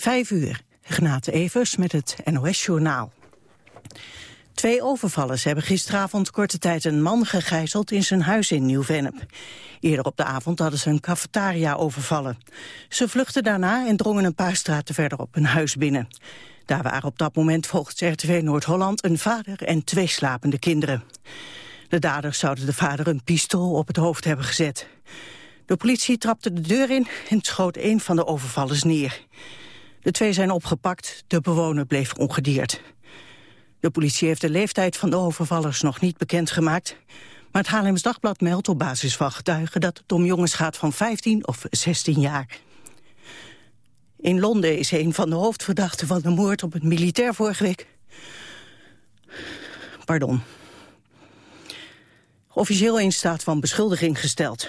Vijf uur. Renate Evers met het NOS Journaal. Twee overvallers hebben gisteravond korte tijd een man gegijzeld in zijn huis in Nieuw-Vennep. Eerder op de avond hadden ze een cafetaria overvallen. Ze vluchtten daarna en drongen een paar straten verderop een huis binnen. Daar waren op dat moment volgens RTV Noord-Holland een vader en twee slapende kinderen. De daders zouden de vader een pistool op het hoofd hebben gezet. De politie trapte de deur in en schoot een van de overvallers neer. De twee zijn opgepakt, de bewoner bleef ongedierd. De politie heeft de leeftijd van de overvallers nog niet bekendgemaakt. Maar het Haarlems Dagblad meldt op basis van getuigen... dat het om jongens gaat van 15 of 16 jaar. In Londen is een van de hoofdverdachten van de moord op het militair vorige week... Pardon. Officieel in staat van beschuldiging gesteld.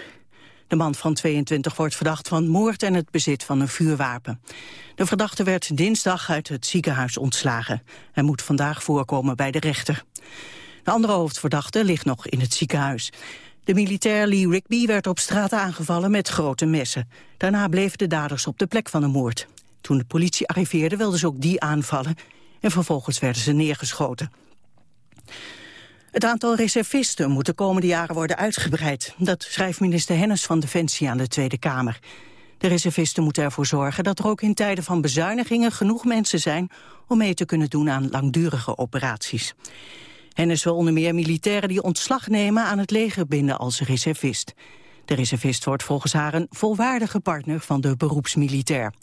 De man van 22 wordt verdacht van moord en het bezit van een vuurwapen. De verdachte werd dinsdag uit het ziekenhuis ontslagen. Hij moet vandaag voorkomen bij de rechter. De andere hoofdverdachte ligt nog in het ziekenhuis. De militair Lee Rigby werd op straat aangevallen met grote messen. Daarna bleven de daders op de plek van de moord. Toen de politie arriveerde wilden ze ook die aanvallen... en vervolgens werden ze neergeschoten. Het aantal reservisten moet de komende jaren worden uitgebreid. Dat schrijft minister Hennis van Defensie aan de Tweede Kamer. De reservisten moeten ervoor zorgen dat er ook in tijden van bezuinigingen genoeg mensen zijn om mee te kunnen doen aan langdurige operaties. Hennis wil onder meer militairen die ontslag nemen aan het leger binden als reservist. De reservist wordt volgens haar een volwaardige partner van de beroepsmilitair.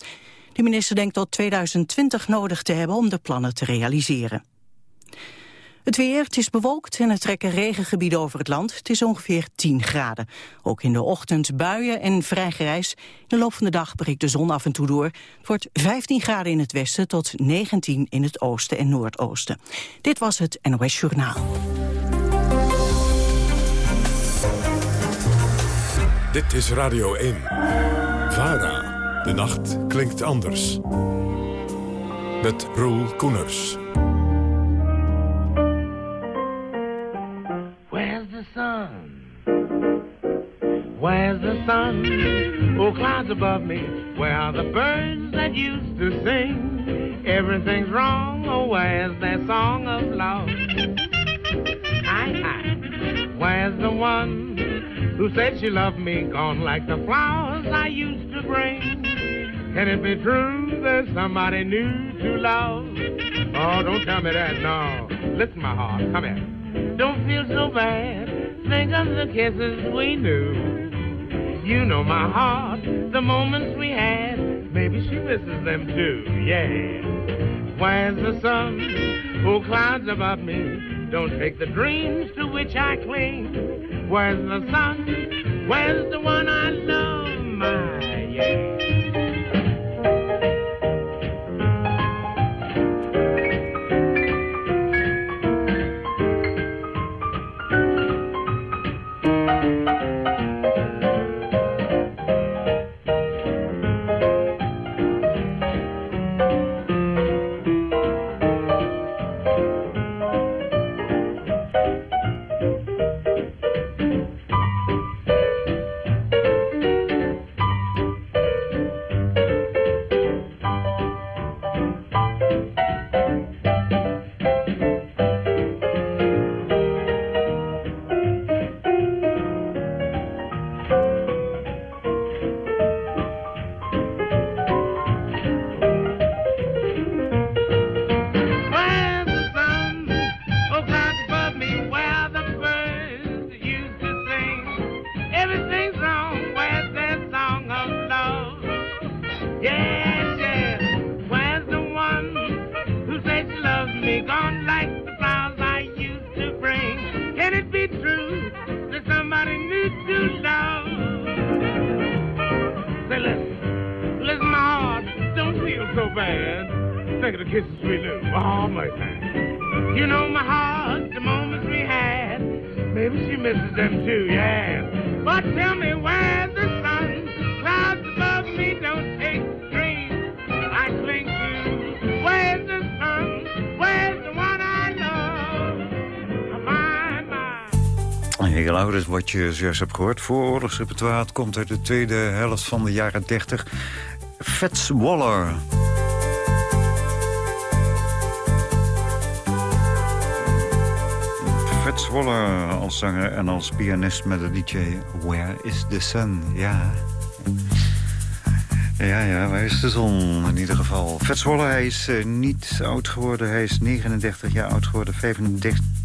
De minister denkt tot 2020 nodig te hebben om de plannen te realiseren. Het weer, het is bewolkt en er trekken regengebieden over het land. Het is ongeveer 10 graden. Ook in de ochtend buien en vrij grijs. In de loop van de dag breekt de zon af en toe door. Het wordt 15 graden in het westen tot 19 in het oosten en noordoosten. Dit was het NOS Journaal. Dit is Radio 1. VARA. De nacht klinkt anders. Met Roel Koeners. Where's the sun? Oh, clouds above me. Where are the birds that used to sing? Everything's wrong. Oh, where's that song of love? Aye, aye. Where's the one who said she loved me? Gone like the flowers I used to bring. Can it be true there's somebody new to love? Oh, don't tell me that, no. Listen, my heart, come here. Don't feel so bad. Think of the kisses we knew. You know my heart, the moments we had. Maybe she misses them too, yeah. Where's the sun? Who clouds above me. Don't take the dreams to which I cling. Where's the sun? Where's the one I love, my yeah? wat je hebt gehoord. Vooroorlogsrepertoire komt uit de tweede helft van de jaren 30. Fats Waller. Fats Waller als zanger en als pianist met het liedje Where is the Sun? Ja... Ja, ja, waar is de zon in ieder geval? Fats Waller, hij is eh, niet oud geworden. Hij is 39 jaar oud geworden,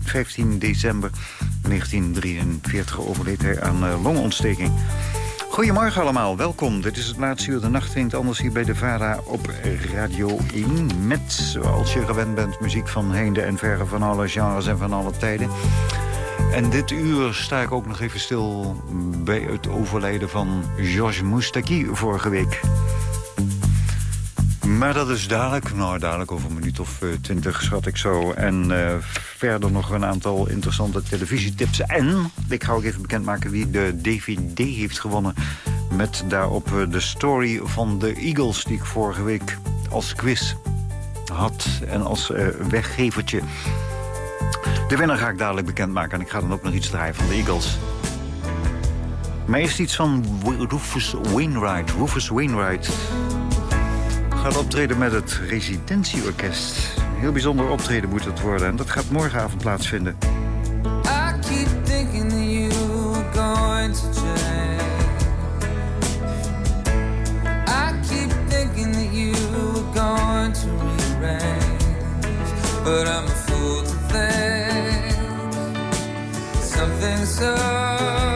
15 december 1943 overleed hij aan uh, longontsteking. Goedemorgen allemaal, welkom. Dit is het laatste uur de nacht anders hier bij de VARA op Radio 1. Met, zoals je gewend bent, muziek van heinde en verre van alle genres en van alle tijden. En dit uur sta ik ook nog even stil bij het overlijden van Georges Moustaki vorige week. Maar dat is dadelijk, nou dadelijk over een minuut of uh, twintig schat ik zo. En uh, verder nog een aantal interessante televisietips. En ik ga ook even bekendmaken wie de DVD heeft gewonnen. Met daarop uh, de story van de Eagles die ik vorige week als quiz had. En als weggevertje. De winnaar ga ik dadelijk bekendmaken. En ik ga dan ook nog iets draaien van de Eagles. Maar eerst iets van Rufus Wainwright. Rufus Wainwright gaat optreden met het residentieorkest. Een heel bijzonder optreden moet het worden. En dat gaat morgenavond plaatsvinden. I keep thinking going to. I keep thinking going to. But I'm a fool to think something so...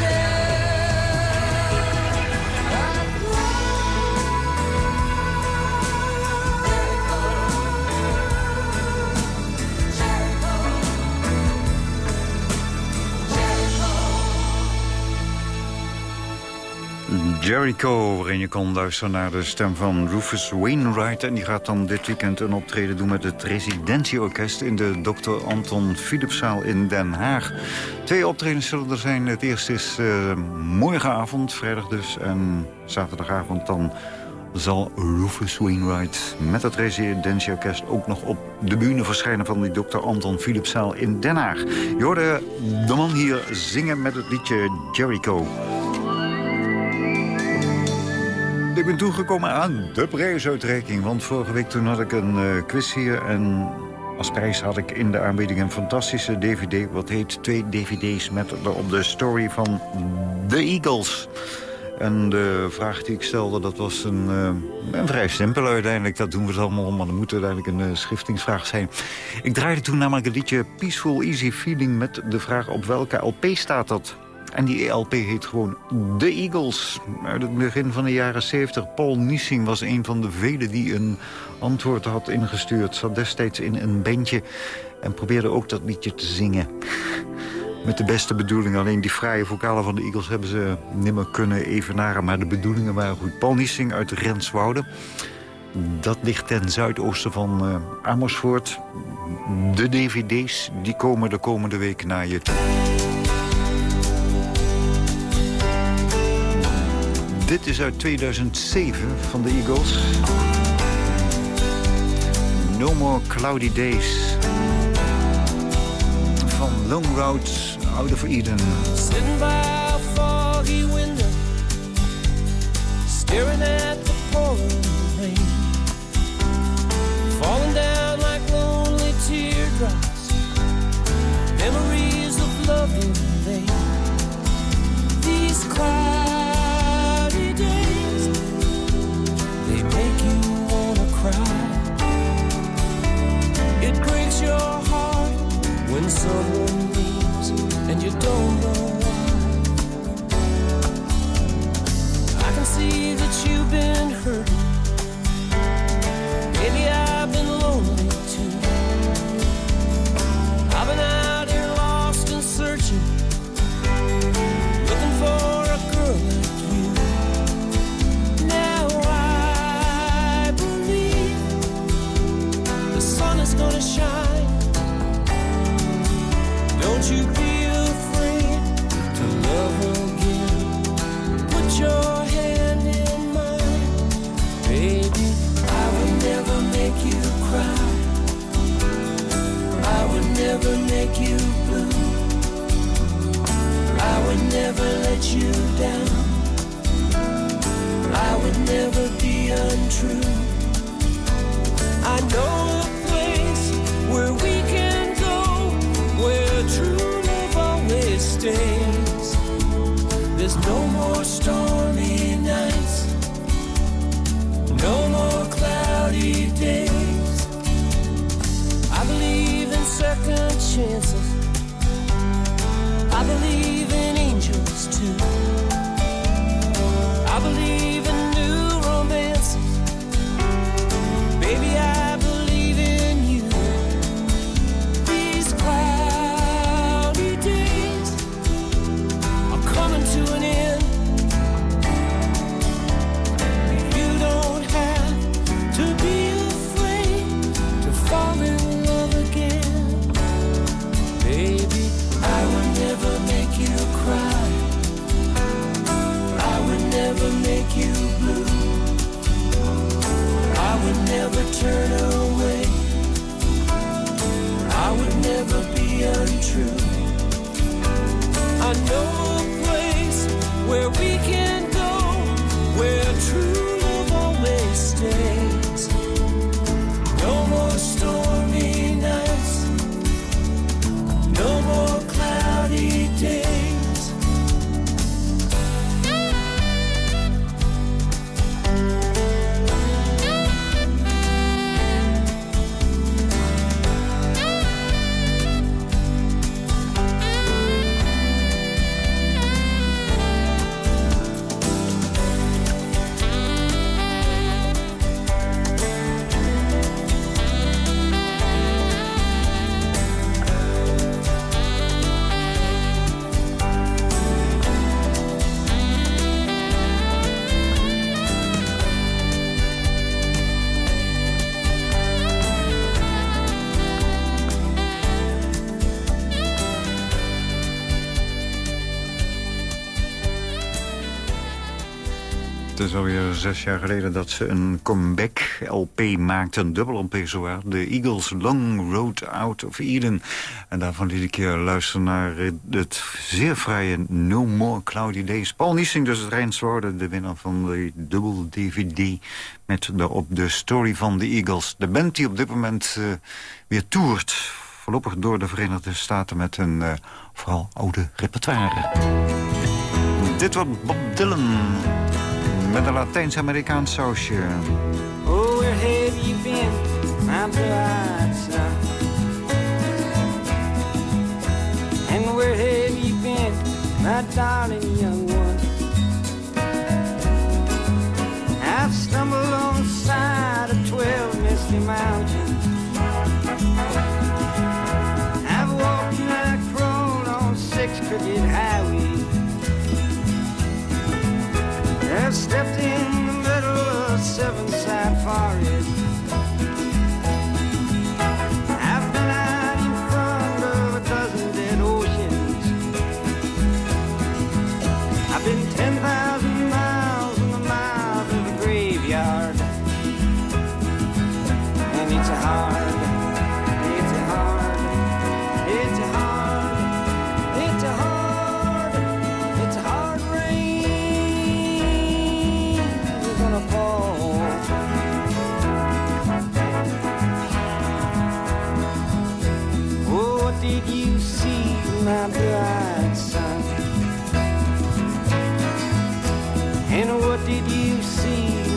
Yeah. Jericho, waarin je kon luisteren naar de stem van Rufus Wainwright. En die gaat dan dit weekend een optreden doen met het residentieorkest... in de Dr. Anton Philipszaal in Den Haag. Twee optredens zullen er zijn. Het eerste is uh, morgenavond, vrijdag dus. En zaterdagavond dan zal Rufus Wainwright met het residentieorkest ook nog op de bühne verschijnen van die Dr. Anton Philipszaal in Den Haag. Je hoorde de man hier zingen met het liedje Jericho. Ik ben toegekomen aan de prijsuitreiking. Want vorige week toen had ik een uh, quiz hier. En als prijs had ik in de aanbieding een fantastische dvd. Wat heet twee dvd's met op de story van The Eagles. En de vraag die ik stelde, dat was een, een vrij simpel uiteindelijk. Dat doen we het allemaal, maar dan moet uiteindelijk een uh, schiftingsvraag zijn. Ik draaide toen namelijk het liedje Peaceful Easy Feeling... met de vraag op welke LP staat dat? En die LP heet gewoon The Eagles. Uit het begin van de jaren 70. Paul Niesing was een van de velen die een antwoord had ingestuurd. Zat destijds in een bandje en probeerde ook dat liedje te zingen. Met de beste bedoelingen. Alleen die fraaie vocalen van de Eagles hebben ze nimmer kunnen evenaren. Maar de bedoelingen waren goed. Paul Niesing uit Renswoude. Dat ligt ten zuidoosten van uh, Amersfoort. De dvd's die komen de komende week naar je toe. Dit is uit 2007 van de Eagles. No More Cloudy Days. Van Long Road Out of Eden. Sitting by a foggy window. Staring at the pouring rain. Falling down like lonely teardrops. Memories of loving vain. These clouds. Your heart when someone leaves and you don't know why. I can see that you've been hurting. Maybe I've been make you blue. I would never let you down. I would never be untrue. I know a place where we can go, where true love always stays. There's no more stormy nights, no more cloudy days. Chances. I believe in angels too. Het is alweer zes jaar geleden dat ze een comeback-LP maakten. Een dubbel LP zowaar. De Eagles Long Road Out of Eden. En daarvan liet ik je luisteren naar het zeer vrije No More Cloudy Days. Paul Niesing, dus het Rijnswoorden, de winnaar van de dubbel DVD... met daarop de story van de Eagles. De band die op dit moment uh, weer toert. Voorlopig door de Verenigde Staten met een uh, vooral oude repertoire. Dit wordt Bob Dylan met een Latijns-Amerikaans sausje. Oh, where have you been, my son? And where have you been, my darling young one? I've stumbled on the side of twelve misty mountains. Stepped in the middle of seven forest.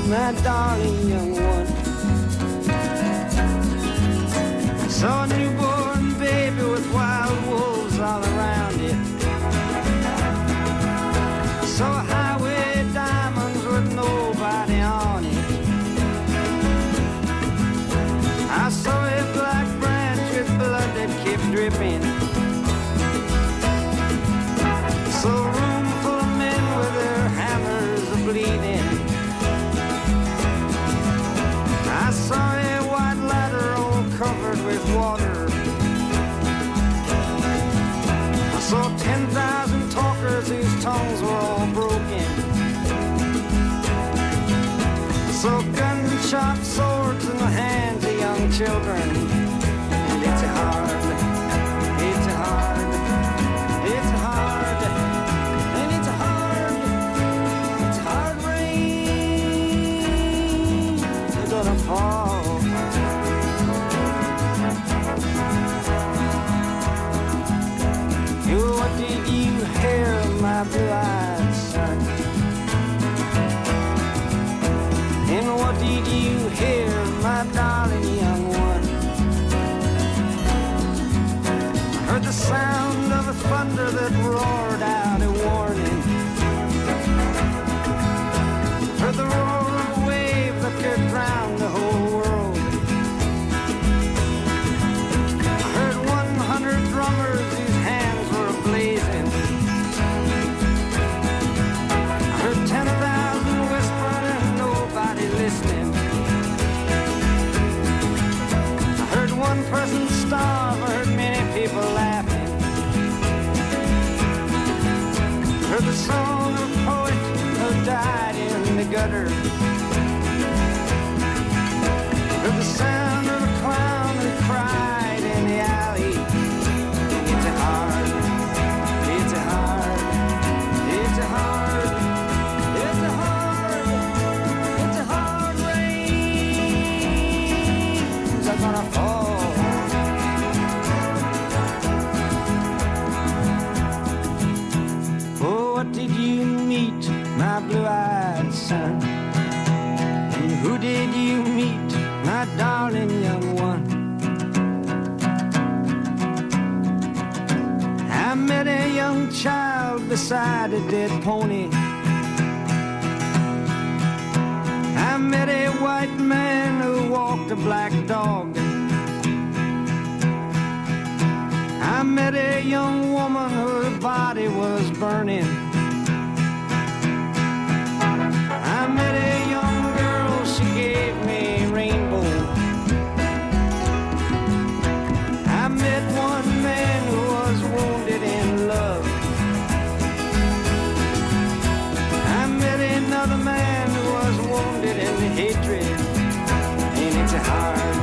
My darling young one? I Saw gunshot swords in the hands of young children. Person starve, I heard many people laughing. Heard the song of a poet who died in the gutter. Beside a dead pony. I met a white man who walked a black dog. I met a young woman whose body was burning. your heart.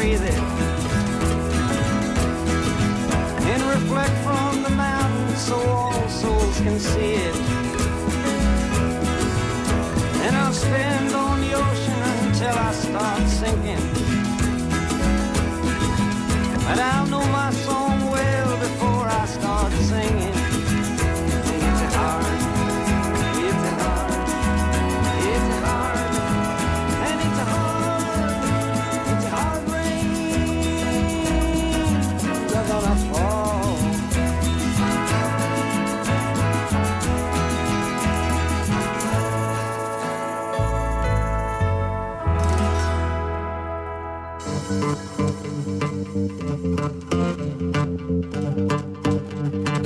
breathing and reflect from the mountain so all souls can see it. And I'll stand on the ocean until I start sinking. But I'll know my soul.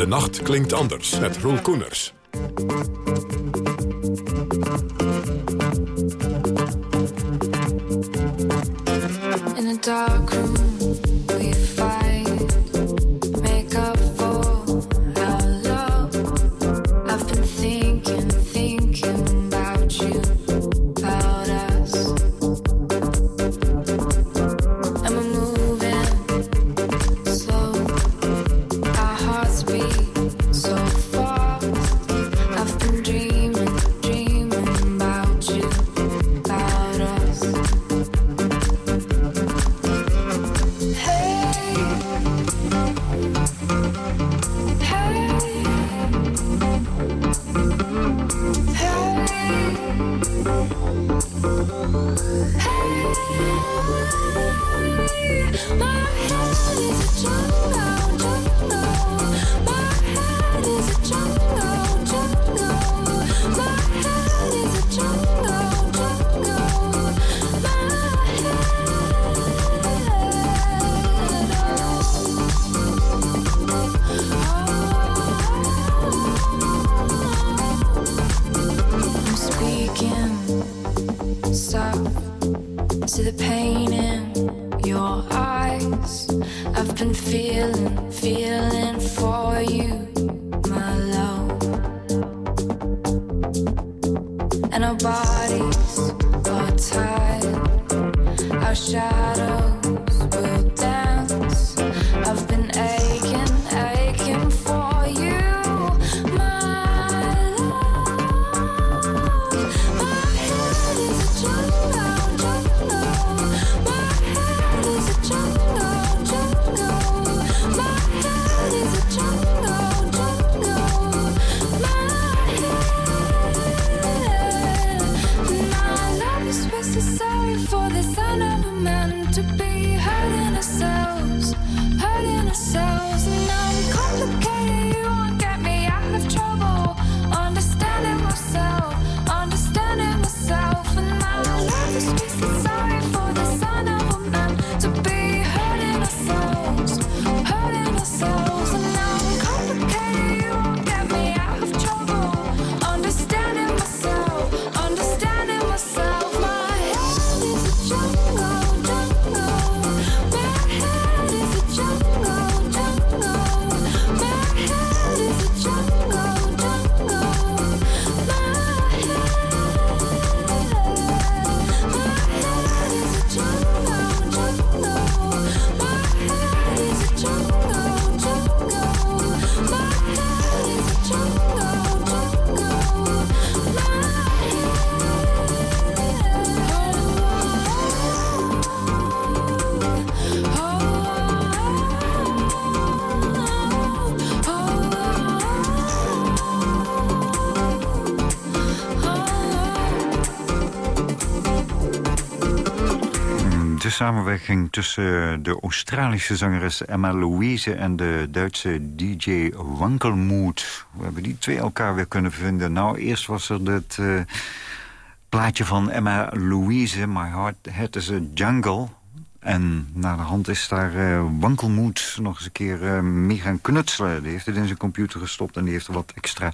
De nacht klinkt anders met roelkoeners. Samenwerking tussen de Australische zangeres Emma Louise... en de Duitse DJ Wankelmoed. We hebben die twee elkaar weer kunnen vinden. Nou, eerst was er het eh, plaatje van Emma Louise... My Heart is a Jungle... En naar de hand is daar eh, Wankelmoed nog eens een keer eh, mee gaan knutselen. Die heeft het in zijn computer gestopt en die heeft er wat extra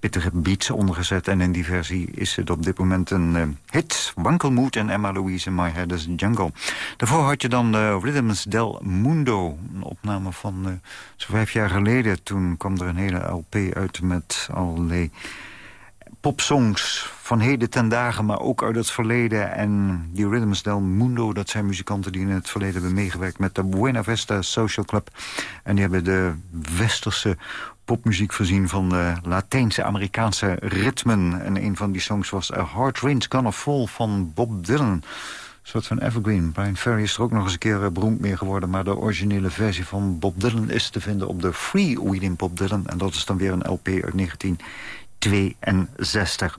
pittige beats ondergezet. En in die versie is het op dit moment een eh, hit. Wankelmoed en Emma Louise, My Head is Jungle. Daarvoor had je dan uh, Rhythms del Mundo. Een opname van uh, zo'n vijf jaar geleden. Toen kwam er een hele LP uit met allerlei popsongs van heden ten dagen, maar ook uit het verleden. En die Rhythms del Mundo, dat zijn muzikanten die in het verleden hebben meegewerkt met de Buena Vista Social Club. En die hebben de westerse popmuziek voorzien van de Latijnse Amerikaanse ritmen. En een van die songs was A Hard Rain's Gonna Fall van Bob Dylan. Een soort van evergreen. Brian Ferry is er ook nog eens een keer eh, beroemd mee geworden... maar de originele versie van Bob Dylan is te vinden op de Free Weeding Bob Dylan. En dat is dan weer een LP uit 1962.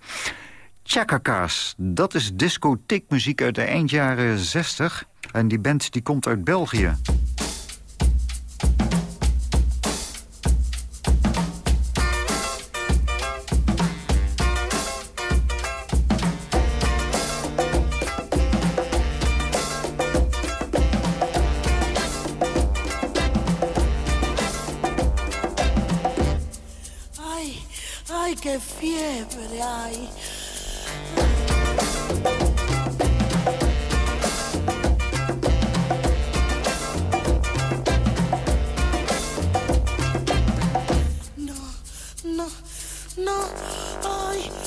Chakaka's, dat is discotheekmuziek uit de eind jaren 60. En die band die komt uit België. Fiebre hay. No, no, no.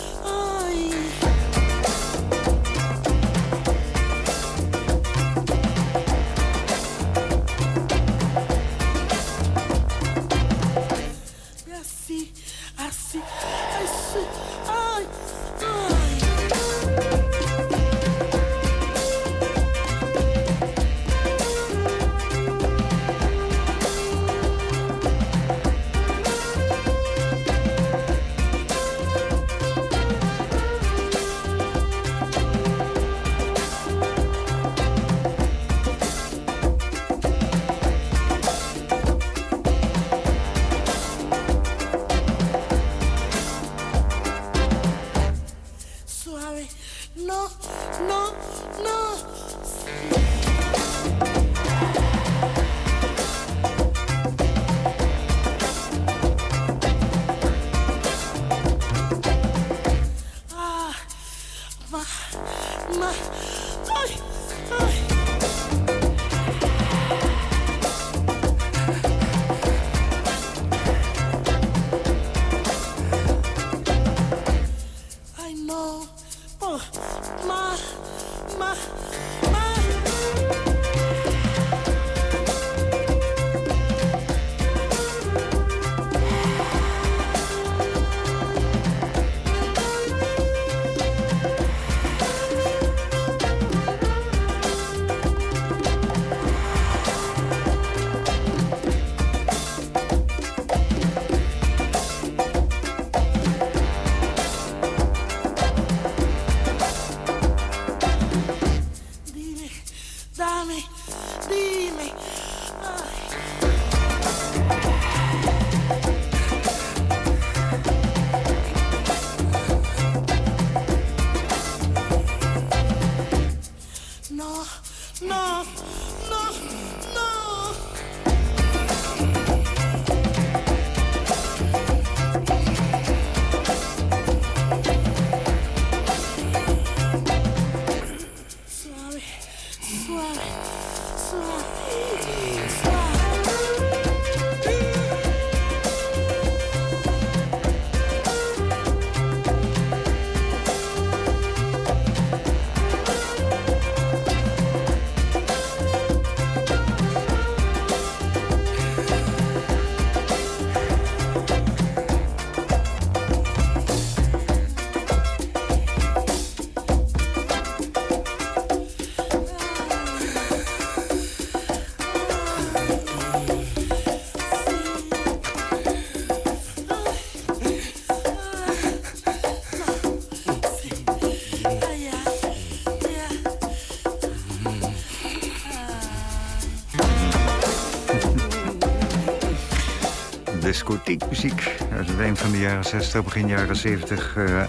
Discotheekmuziek uit het eind van de jaren 60, begin jaren 70 eh,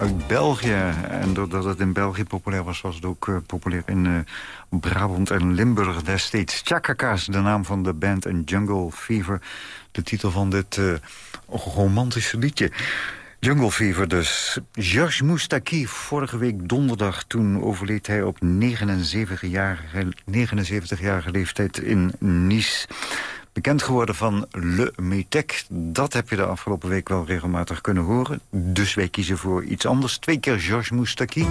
uit België. En doordat het in België populair was, was het ook eh, populair in eh, Brabant en Limburg destijds. Chakaka's, de naam van de band en Jungle Fever, de titel van dit romantische liedje. Jungle Fever dus. Georges Moustaki, vorige week donderdag... toen overleed hij op 79-jarige 79 leeftijd in Nice. Bekend geworden van Le Metec. Dat heb je de afgelopen week wel regelmatig kunnen horen. Dus wij kiezen voor iets anders. Twee keer Georges Moustaki.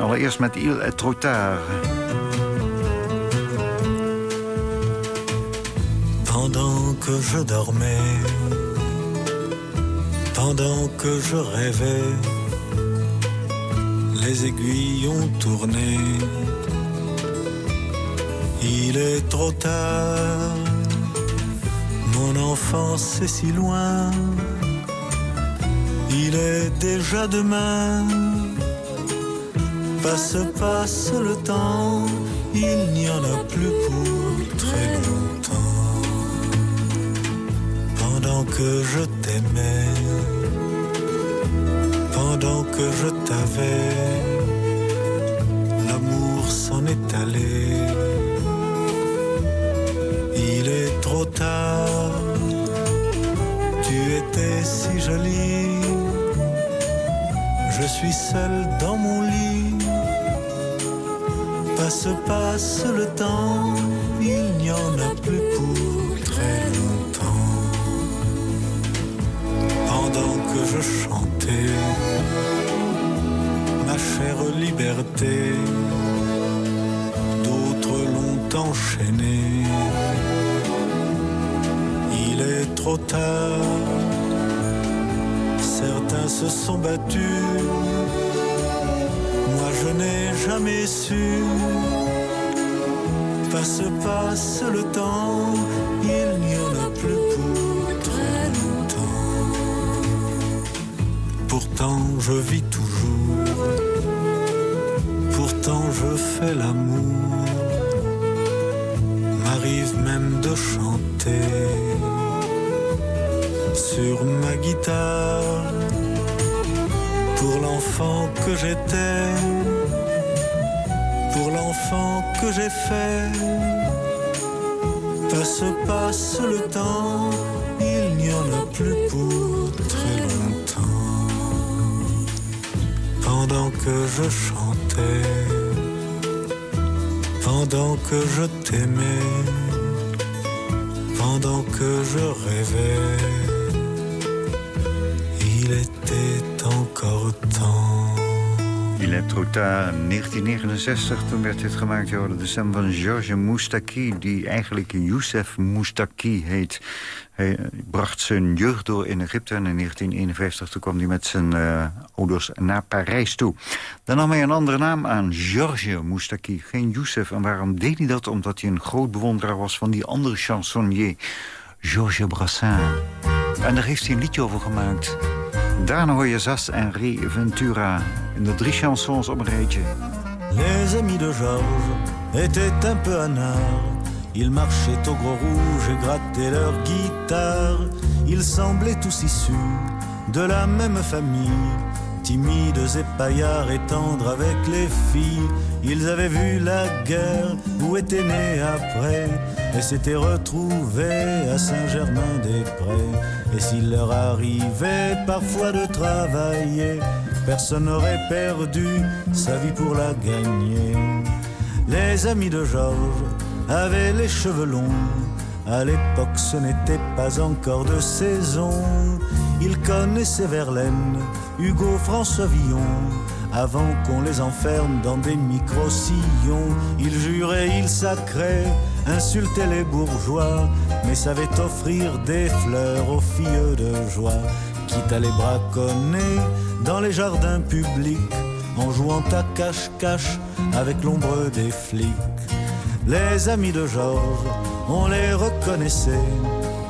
Allereerst met Il est trop tard. Pendant que je dormais, pendant que je rêvais, les aiguilles ont tourné. Il est trop tard, mon enfance est si loin. Il est déjà demain, passe, passe le temps, il n'y en a plus pour très longtemps. Pendant que je t'aimais, pendant que je t'avais, l'amour s'en est allé. Trop tard, tu étais si jolie. Je suis seul dans mon lit. Passe, passe le temps, il n'y en a plus pour très longtemps. Pendant que je chantais ma chère liberté, d'autres l'ont enchaîné. Trop tard, certains se sont battus, moi je n'ai jamais su. Passe, passe le temps, il n'y en a plus pour très longtemps. Pourtant je vis toujours, pourtant je fais l'amour, m'arrive même de chanter sur ma guitare pour l'enfant que j'étais, pour l'enfant que j'ai fait. Passe, passe le temps, il n'y en a plus pour très longtemps. Pendant que je chantais, pendant que je t'aimais, pendant que je rêvais, il encore temps. Il est trop tard, 1969, toen werd dit gemaakt. Je hoorde de stem van Georges Moustaki, die eigenlijk Youssef Moustaki heet. Hij bracht zijn jeugd door in Egypte en in 1951 toen kwam hij met zijn eh, ouders naar Parijs toe. Dan nam hij een andere naam aan, Georges Moustaki, geen Youssef. En waarom deed hij dat? Omdat hij een groot bewonderaar was van die andere chansonnier, Georges Brassens. En daar heeft hij een liedje over gemaakt. Daarna hoor Ventura in de drie chansons. Les amis de Georges étaient un peu anards. Ils marchaient au gros rouge et grattaient leur guitare. Ils semblaient tous issus de la même famille. Timides et paillards et tendres avec les filles. Ils avaient vu la guerre ou étaient nés après et s'étaient retrouvés à Saint-Germain-des-Prés. Et s'il leur arrivait parfois de travailler, personne n'aurait perdu sa vie pour la gagner. Les amis de Georges avaient les cheveux longs. À l'époque, ce n'était pas encore de saison. Ils connaissaient Verlaine, Hugo, François Villon. Avant qu'on les enferme dans des micro-sillons, ils juraient, ils sacraient, insultaient les bourgeois, mais savaient offrir des fleurs aux filles de joie, quitte à les braconner dans les jardins publics, en jouant à cache-cache avec l'ombre des flics. Les amis de Georges, on les reconnaissait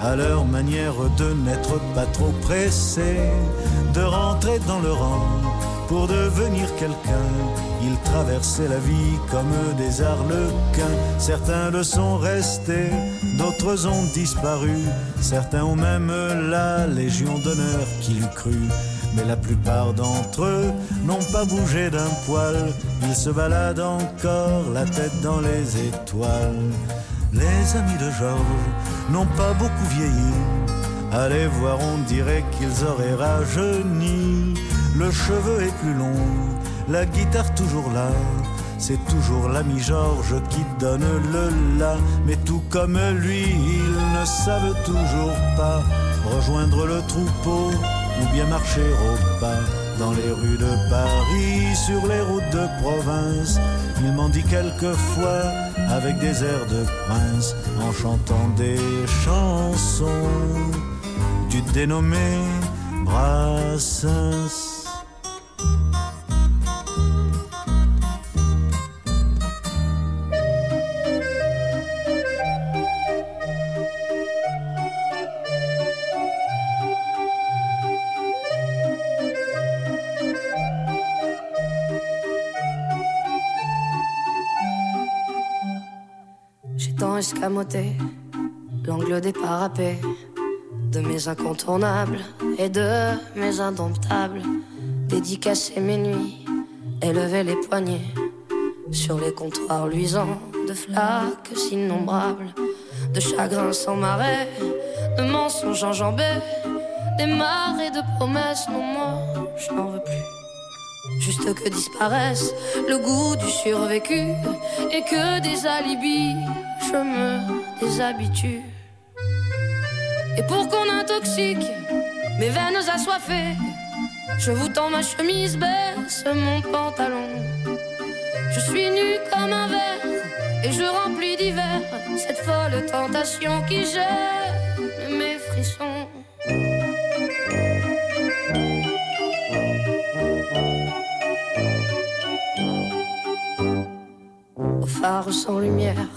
à leur manière de n'être pas trop pressés, de rentrer dans le rang pour devenir quelqu'un. Ils traversaient la vie comme des arlequins. Certains le sont restés, d'autres ont disparu. Certains ont même la légion d'honneur qu'il eût cru. Mais la plupart d'entre eux n'ont pas bougé d'un poil. Ils se baladent encore, la tête dans les étoiles. Les amis de Georges n'ont pas beaucoup vieilli. Allez voir, on dirait qu'ils auraient rajeuni. Le cheveu est plus long, la guitare toujours là. C'est toujours l'ami Georges qui donne le la. Mais tout comme lui, ils ne savent toujours pas rejoindre le troupeau ou bien marcher au pas dans les rues de Paris, sur les routes de province. Il m'en dit quelquefois avec des airs de prince, en chantant des chansons du dénommé Brassens. De mes incontournables et de mes indomptables. Dédicacer mes nuits, élever les poignets sur les comptoirs luisants de flaques innombrables, de chagrins sans marais, de mensonges enjambés, des marées de promesses. Non, moi, je n'en veux plus. Juste que disparaisse le goût du survécu et que des alibis, je me déshabitue. Et pour qu'on intoxique mes veines assoiffées, je vous tends ma chemise, baisse mon pantalon. Je suis nu comme un verre et je remplis d'hiver cette folle tentation qui gêne mes frissons. Au phare sans lumière,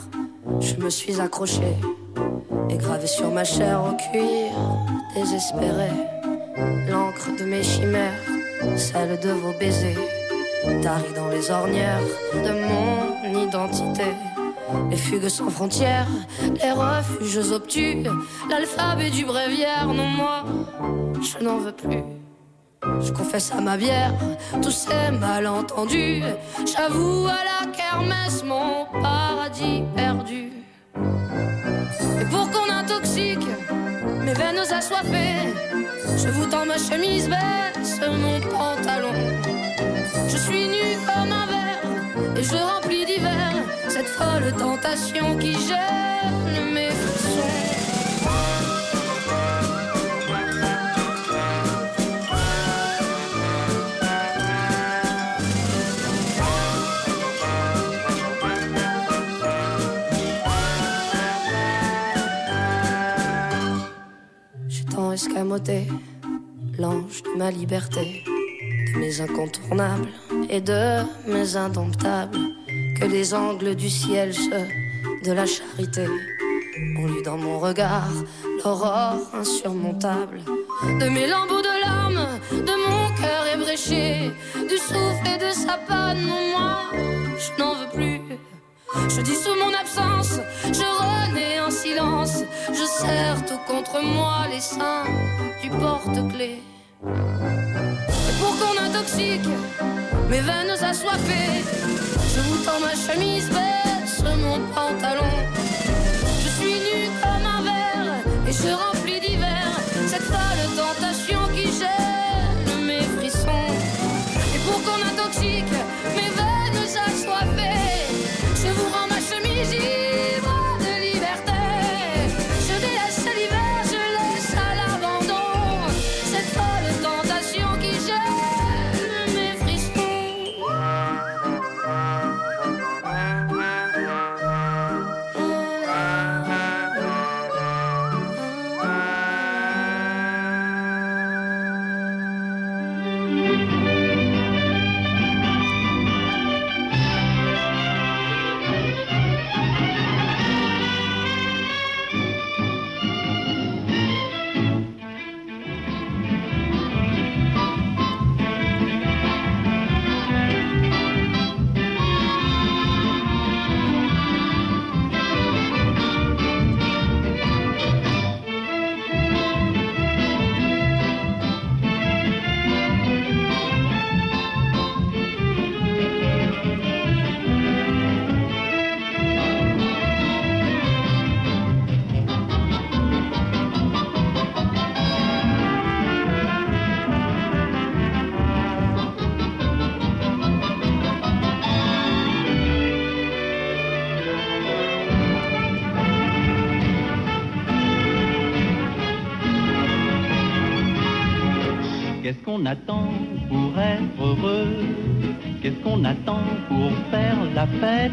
je me suis accroché gravé sur ma chair au cuir, désespéré, l'encre de mes chimères, celle de vos baisers, tarie dans les ornières de mon identité. Les fugues sans frontières, les refuges obtus, l'alphabet du bréviaire, non moi, je n'en veux plus. Je confesse à ma bière tous ces malentendus. J'avoue à la kermesse mon paradis perdu. Pour qu'on intoxique mes veines assoiffées, je vous tends ma chemise, baisse mon pantalon. Je suis nu comme un verre et je remplis d'hiver cette folle tentation qui gêne mes l'ange de ma liberté, de mes incontournables et de mes indomptables, que les angles du ciel, ceux de la charité, ont lu dans mon regard l'aurore insurmontable, de mes lambeaux de larmes, de mon cœur ébréché, du souffle et de sa panne, moi, je n'en veux plus. Je dis sous mon absence, je je serre tout contre moi les seins du porte-clés. Et pour qu'on intoxique mes veines assoiffées, je vous tends ma chemise, baisse mon pantalon. Je suis nu comme un verre et je remplis d'hiver cette folle tentation qui gêne mes frissons. Et pour qu'on intoxique Qu'est-ce qu'on attend pour être heureux? Qu'est-ce qu'on attend pour faire la fête?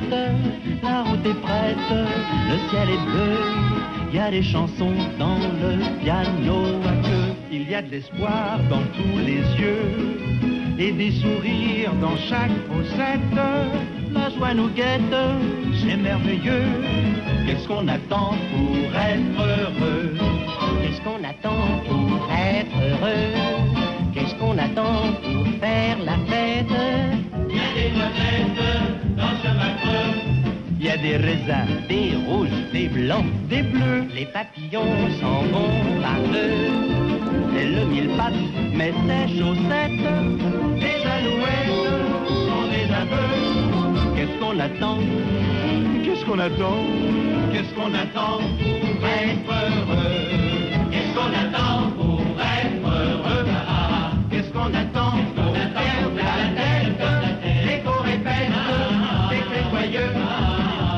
La route est prête, le ciel est bleu. Il y a des chansons dans le piano à queue. Il y a de l'espoir dans tous les yeux et des sourires dans chaque fossette. La joie nous guette, c'est merveilleux. Qu'est-ce qu'on attend pour être heureux? Qu'est-ce qu'on attend pour être heureux? Attend pour faire la fête Il y a des noisettes dans ce matin. Il y a des raisins, des rouges, des blancs, des bleus. Les papillons s'en vont par deux. C'est le mille pattes, mais ses chaussettes. Les alouettes sont des aveux. Qu'est-ce qu'on attend? Qu'est-ce qu'on attend? Qu'est-ce qu'on attend? Pour être heureux Qu'est-ce qu'on attend pour être heureux Qu'est-ce qu'on attend la tête L'écho répète, c'est très joyeux.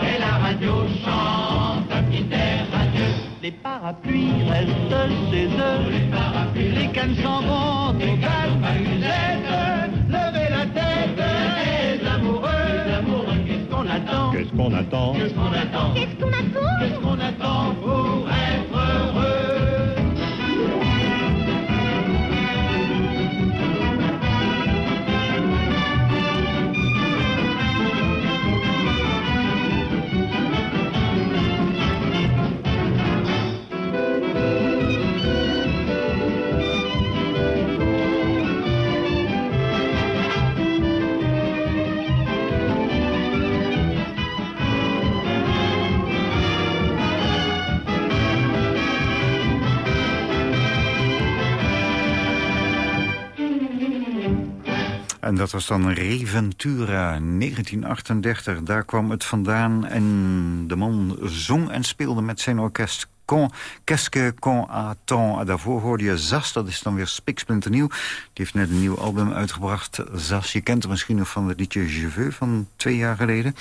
Et la radio chante un petit air radieux. Les parapluies restent chez eux. Les parapluies, les cannes s'en vont usette Levez la tête les amoureux Les amoureux, qu'est-ce qu'on attend? Qu'est-ce qu'on attend? Qu'est-ce qu'on attend? Qu'est-ce qu'on attend? Qu'est-ce qu'on attend pour être heureux? En dat was dan Reventura, 1938. Daar kwam het vandaan en de man zong en speelde met zijn orkest. Qu'est-ce qu'on attend? Daarvoor hoorde je Zas, dat is dan weer spiksplinternieuw. Die heeft net een nieuw album uitgebracht. Zas, je kent hem misschien nog van het liedje Je veux van twee jaar geleden.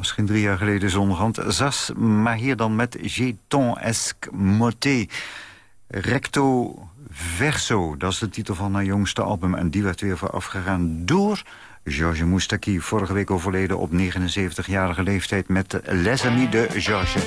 Geen drie jaar geleden is onderhand. Zas, maar hier dan met J'ai ton esque moté. Recto Verso, dat is de titel van haar jongste album. En die werd weer voorafgegaan door Georges Moustaki. Vorige week overleden op 79-jarige leeftijd met Les Amis de Georges.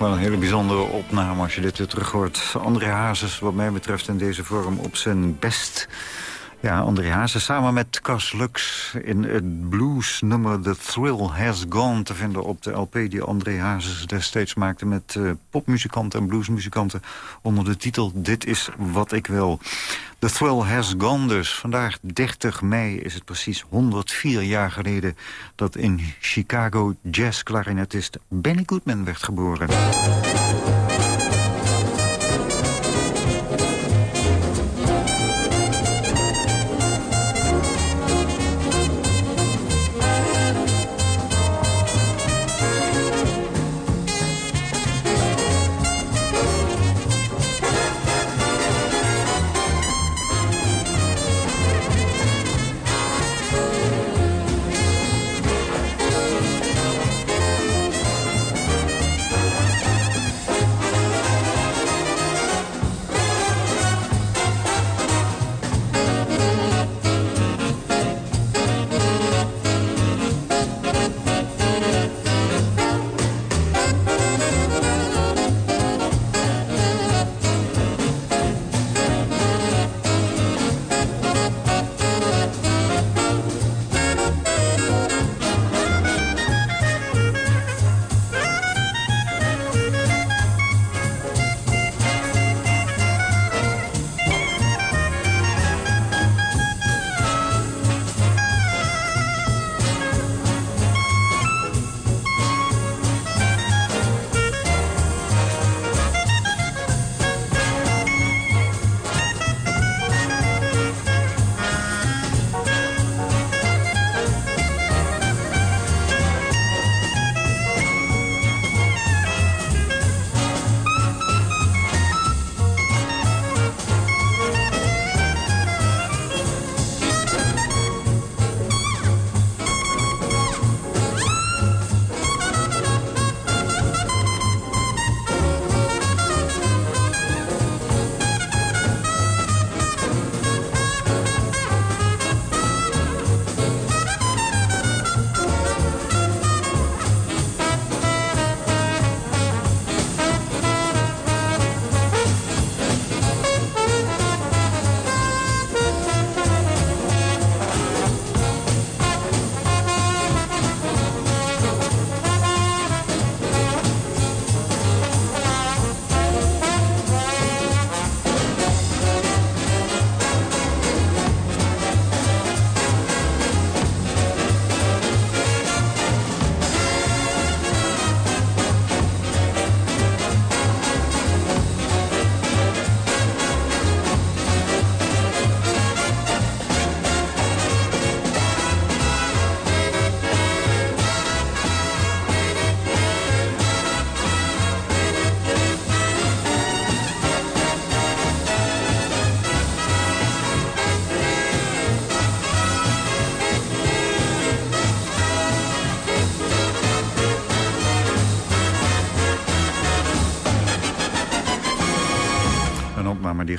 Wel een hele bijzondere opname als je dit weer terug hoort. André Hazes, wat mij betreft, in deze vorm op zijn best. Ja, André Hazes samen met Cas Lux in het bluesnummer The Thrill Has Gone... te vinden op de LP die André Hazes destijds maakte... met eh, popmuzikanten en bluesmuzikanten onder de titel Dit is wat ik wil. The Thrill Has Gone dus. Vandaag 30 mei is het precies 104 jaar geleden... dat in Chicago jazzklarinetist Benny Goodman werd geboren.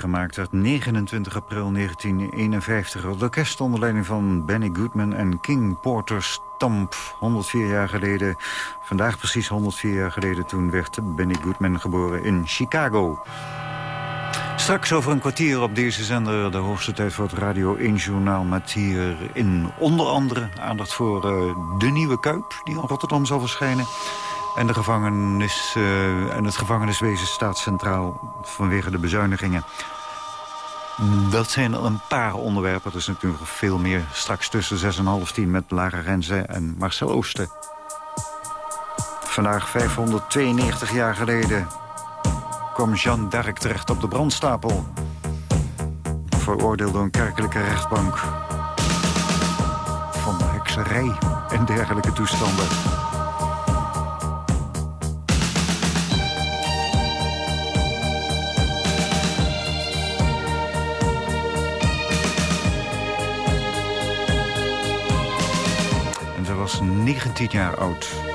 Gemaakt werd 29 april 1951. Het orkest onder leiding van Benny Goodman en King Porter Stamp. 104 jaar geleden, vandaag precies 104 jaar geleden... toen werd Benny Goodman geboren in Chicago. Straks over een kwartier op deze zender de hoogste tijd voor het Radio 1 Journaal... met hierin onder andere aandacht voor eh, de Nieuwe Kuip... die in Rotterdam zal verschijnen. En, de gevangenis, eh, en het gevangeniswezen staat centraal vanwege de bezuinigingen. Dat zijn al een paar onderwerpen. Er is natuurlijk veel meer straks tussen 6 en half tien... met Lara Renze en Marcel Oosten. Vandaag 592 jaar geleden kwam Jeanne d'Arc terecht op de brandstapel. Veroordeeld door een kerkelijke rechtbank. Van hekserij en dergelijke toestanden. Was 19 jaar oud.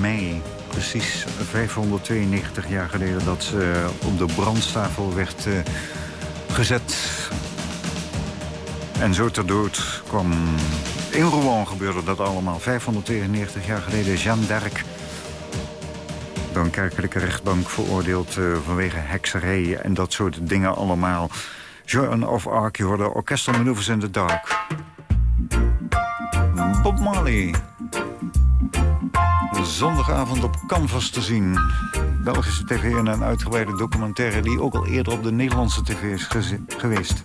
mei. Precies 592 jaar geleden dat ze op de brandstafel werd eh, gezet. En zo ter dood kwam... In Rouen gebeurde dat allemaal. 592 jaar geleden Jeanne d'Arc door een kerkelijke rechtbank veroordeeld eh, vanwege hekserij en dat soort dingen allemaal. Joan of Arc, je hoorde Orchestral Maneuvers in the Dark. Bob Marley zondagavond op Canvas te zien. Belgische tv en een uitgebreide documentaire die ook al eerder op de Nederlandse tv is geweest.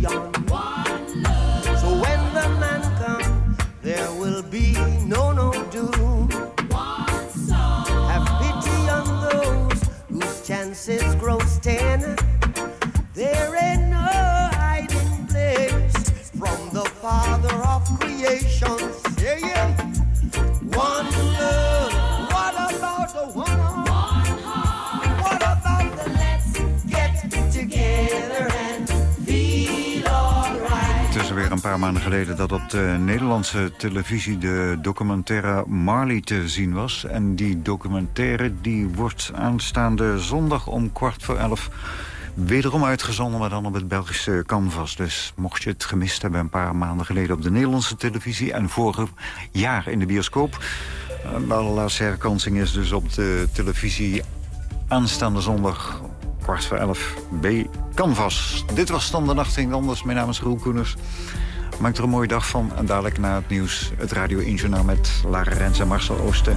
young. geleden dat op de Nederlandse televisie de documentaire Marley te zien was. En die documentaire die wordt aanstaande zondag om kwart voor elf wederom uitgezonden, maar dan op het Belgische canvas. Dus mocht je het gemist hebben een paar maanden geleden op de Nederlandse televisie... en vorig jaar in de bioscoop. Eh, de laatste herkansing is dus op de televisie aanstaande zondag kwart voor elf B Canvas. Dit was Standaard Nacht anders. Mijn naam is Roel Koeners. Maak er een mooie dag van. En dadelijk na het nieuws het Radio 1 Journaal met Lara Rens en Marcel Oosten.